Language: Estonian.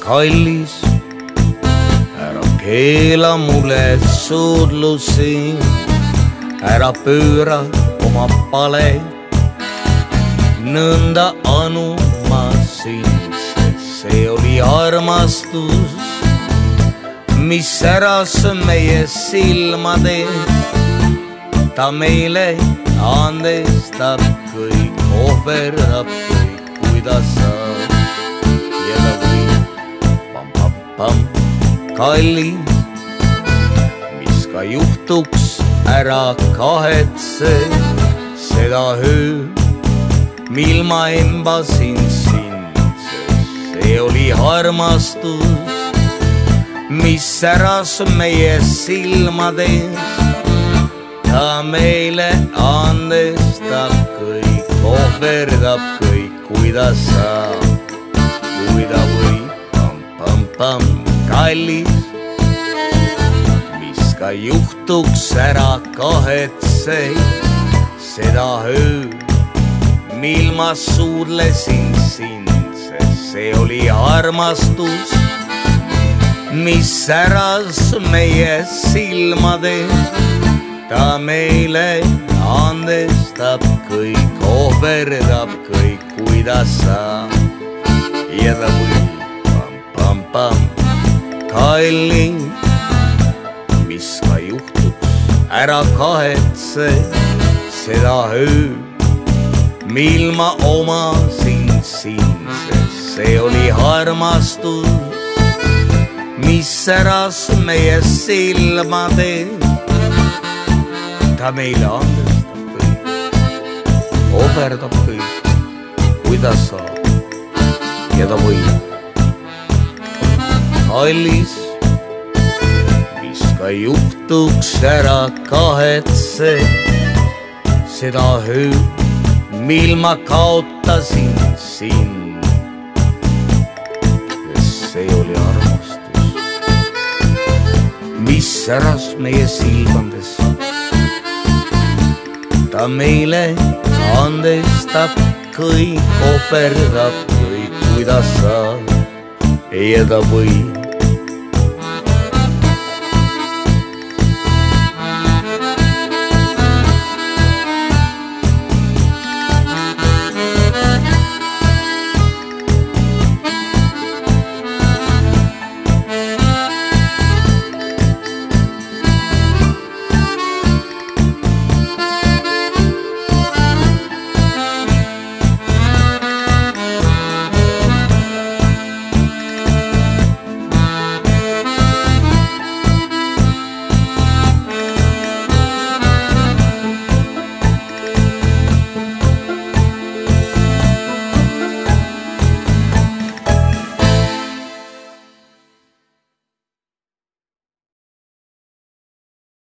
kallis, ära keela mulle suudlusi, ära pööra oma paleid nõnda anuma sind, sest see oli armastus, mis säras meie silmade. ta meile andestab kõik, ohverdab kõik, kuidas saab kallis, mis ka juhtuks, ära kahetse seda ööd mil ma embasin sind, see oli armastus, mis säras meie silmades. ta meile andestab kõik, ohverdab kõik, kuidas saab, kui ta võib, pamm-pamm-pamm, kallis. mis ka juhtuks, ära kahetse seda ööd mil ma suudlesin sind, sest see oli armastus, mis säras meie silmades. ta meile andestab kõik, ohverdab kõik, kuidas saab ja ta võib kallis, mis ka juhtuks, ära kahetse seda ööd mil ma omasin sind, sest see oli armastus, mis säras meie silmades. ta meile andestab kõik, ohverdab kõik, kuidas saab ja ta võib. kallis, ka juhtuks, ära kahetse seda ööd mil ma kaotasin sind. see oli armastus, mis säras meie silmades. ta meile andestab kõik, ohverdab kõik, kuidas saab ja ta võib